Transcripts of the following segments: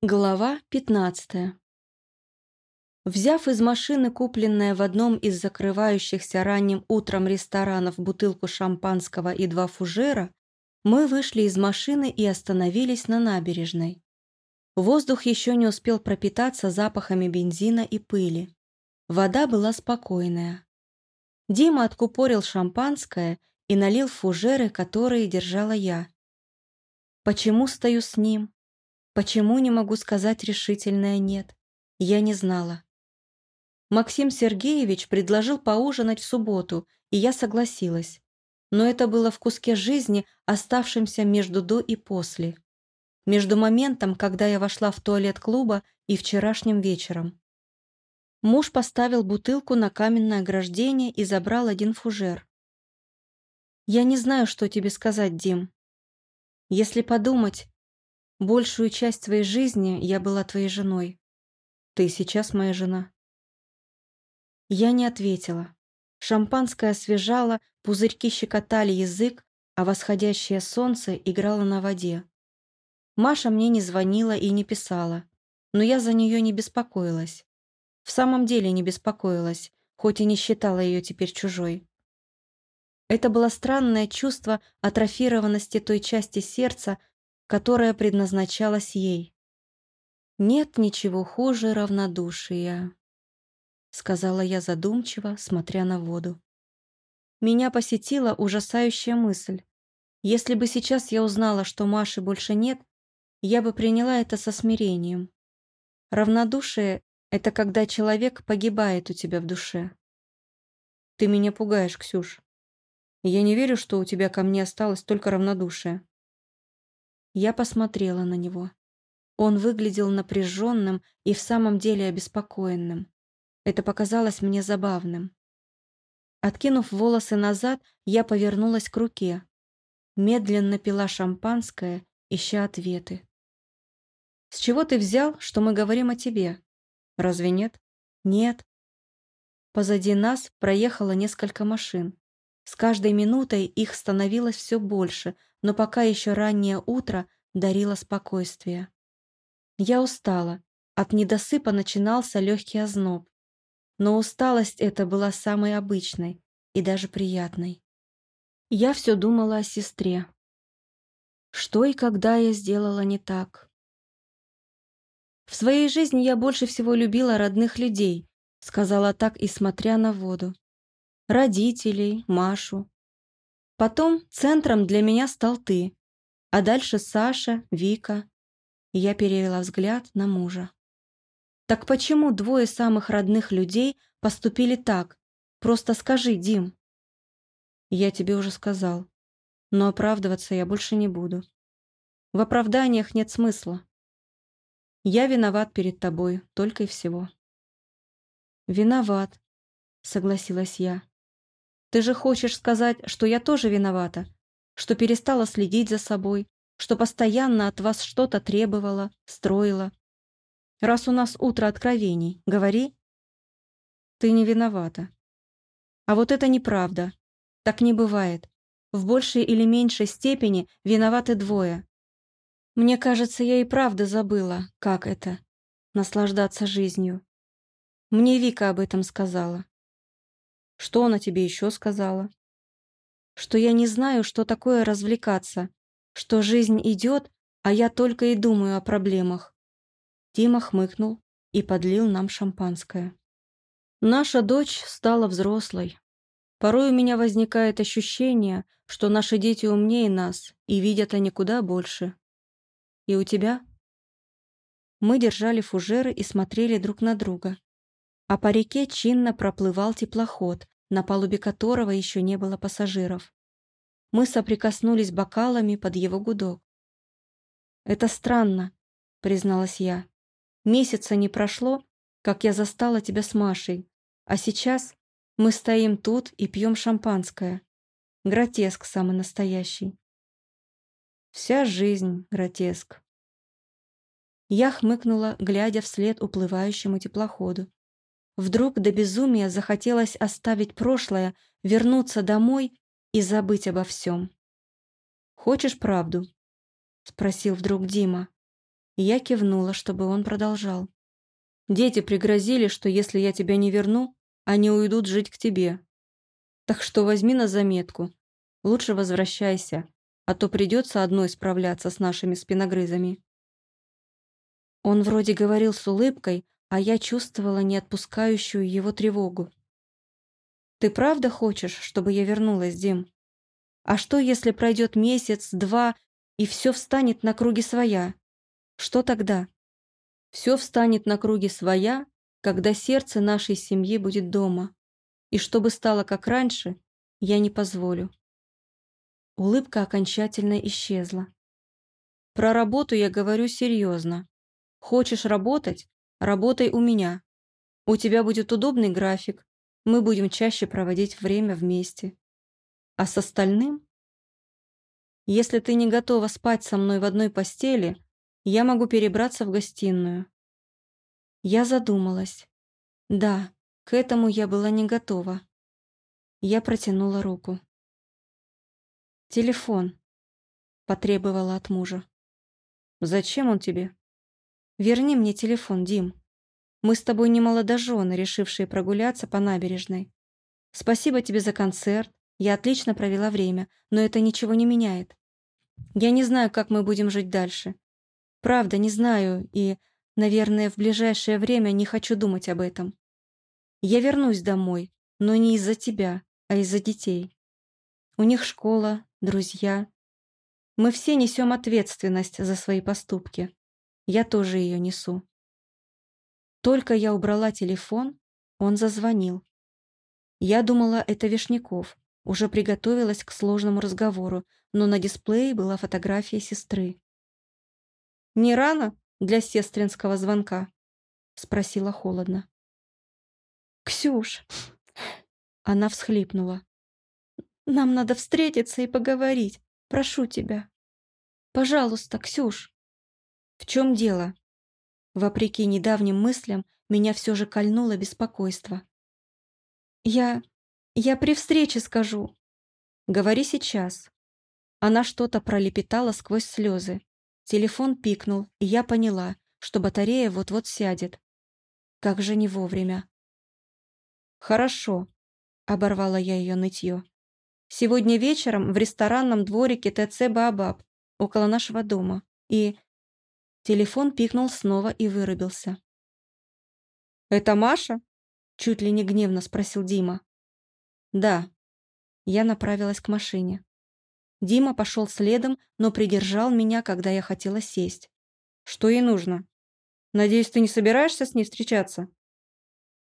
Глава 15 Взяв из машины купленное в одном из закрывающихся ранним утром ресторанов бутылку шампанского и два фужера, мы вышли из машины и остановились на набережной. Воздух еще не успел пропитаться запахами бензина и пыли. Вода была спокойная. Дима откупорил шампанское и налил фужеры, которые держала я. Почему стою с ним? Почему не могу сказать решительное «нет»? Я не знала. Максим Сергеевич предложил поужинать в субботу, и я согласилась. Но это было в куске жизни, оставшемся между до и после. Между моментом, когда я вошла в туалет клуба, и вчерашним вечером. Муж поставил бутылку на каменное ограждение и забрал один фужер. «Я не знаю, что тебе сказать, Дим. Если подумать, Большую часть своей жизни я была твоей женой. Ты сейчас моя жена. Я не ответила. Шампанское освежало, пузырьки щекотали язык, а восходящее солнце играло на воде. Маша мне не звонила и не писала, но я за нее не беспокоилась. В самом деле не беспокоилась, хоть и не считала ее теперь чужой. Это было странное чувство атрофированности той части сердца, которая предназначалась ей. «Нет ничего хуже равнодушия», — сказала я задумчиво, смотря на воду. Меня посетила ужасающая мысль. Если бы сейчас я узнала, что Маши больше нет, я бы приняла это со смирением. Равнодушие — это когда человек погибает у тебя в душе. Ты меня пугаешь, Ксюш. Я не верю, что у тебя ко мне осталось только равнодушие. Я посмотрела на него. Он выглядел напряженным и в самом деле обеспокоенным. Это показалось мне забавным. Откинув волосы назад, я повернулась к руке. Медленно пила шампанское, ища ответы. «С чего ты взял, что мы говорим о тебе? Разве нет?» «Нет». Позади нас проехало несколько машин. С каждой минутой их становилось все больше, но пока еще раннее утро дарило спокойствие. Я устала. От недосыпа начинался легкий озноб. Но усталость эта была самой обычной и даже приятной. Я все думала о сестре. Что и когда я сделала не так? В своей жизни я больше всего любила родных людей, сказала так и смотря на воду родителей, Машу. Потом центром для меня стал ты, а дальше Саша, Вика. я перевела взгляд на мужа. Так почему двое самых родных людей поступили так? Просто скажи, Дим. Я тебе уже сказал, но оправдываться я больше не буду. В оправданиях нет смысла. Я виноват перед тобой, только и всего. Виноват, согласилась я. Ты же хочешь сказать, что я тоже виновата, что перестала следить за собой, что постоянно от вас что-то требовала, строила. Раз у нас утро откровений, говори. Ты не виновата. А вот это неправда. Так не бывает. В большей или меньшей степени виноваты двое. Мне кажется, я и правда забыла, как это — наслаждаться жизнью. Мне Вика об этом сказала. Что она тебе еще сказала? Что я не знаю, что такое развлекаться, что жизнь идет, а я только и думаю о проблемах. Дима хмыкнул и подлил нам шампанское. Наша дочь стала взрослой. Порой у меня возникает ощущение, что наши дети умнее нас и видят они куда больше. И у тебя? Мы держали фужеры и смотрели друг на друга а по реке чинно проплывал теплоход, на палубе которого еще не было пассажиров. Мы соприкоснулись бокалами под его гудок. «Это странно», — призналась я. «Месяца не прошло, как я застала тебя с Машей, а сейчас мы стоим тут и пьем шампанское. Гротеск самый настоящий». «Вся жизнь — гротеск». Я хмыкнула, глядя вслед уплывающему теплоходу. Вдруг до безумия захотелось оставить прошлое, вернуться домой и забыть обо всем. «Хочешь правду?» — спросил вдруг Дима. Я кивнула, чтобы он продолжал. «Дети пригрозили, что если я тебя не верну, они уйдут жить к тебе. Так что возьми на заметку. Лучше возвращайся, а то придется одной справляться с нашими спиногрызами». Он вроде говорил с улыбкой, а я чувствовала не отпускающую его тревогу. «Ты правда хочешь, чтобы я вернулась, Дим? А что, если пройдет месяц, два, и все встанет на круги своя? Что тогда? Все встанет на круги своя, когда сердце нашей семьи будет дома. И чтобы стало как раньше, я не позволю». Улыбка окончательно исчезла. Про работу я говорю серьезно. Хочешь работать? Работай у меня. У тебя будет удобный график. Мы будем чаще проводить время вместе. А с остальным? Если ты не готова спать со мной в одной постели, я могу перебраться в гостиную. Я задумалась. Да, к этому я была не готова. Я протянула руку. «Телефон», — потребовала от мужа. «Зачем он тебе?» Верни мне телефон, Дим. Мы с тобой не молодожены, решившие прогуляться по набережной. Спасибо тебе за концерт. Я отлично провела время, но это ничего не меняет. Я не знаю, как мы будем жить дальше. Правда, не знаю, и, наверное, в ближайшее время не хочу думать об этом. Я вернусь домой, но не из-за тебя, а из-за детей. У них школа, друзья. Мы все несем ответственность за свои поступки. Я тоже ее несу. Только я убрала телефон, он зазвонил. Я думала, это Вишняков. Уже приготовилась к сложному разговору, но на дисплее была фотография сестры. «Не рано для сестринского звонка?» — спросила холодно. «Ксюш!» — она всхлипнула. «Нам надо встретиться и поговорить. Прошу тебя. Пожалуйста, Ксюш!» В чем дело? Вопреки недавним мыслям, меня все же кольнуло беспокойство. «Я... я при встрече скажу». «Говори сейчас». Она что-то пролепетала сквозь слезы. Телефон пикнул, и я поняла, что батарея вот-вот сядет. Как же не вовремя. «Хорошо», — оборвала я ее нытье. «Сегодня вечером в ресторанном дворике ТЦ «Баобаб» около нашего дома. И Телефон пикнул снова и вырубился. «Это Маша?» — чуть ли не гневно спросил Дима. «Да». Я направилась к машине. Дима пошел следом, но придержал меня, когда я хотела сесть. «Что ей нужно? Надеюсь, ты не собираешься с ней встречаться?»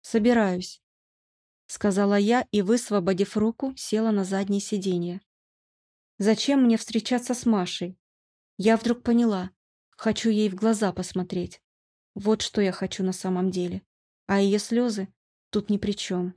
«Собираюсь», — сказала я и, высвободив руку, села на заднее сиденье. «Зачем мне встречаться с Машей?» Я вдруг поняла, Хочу ей в глаза посмотреть. Вот что я хочу на самом деле. А ее слезы тут ни при чем.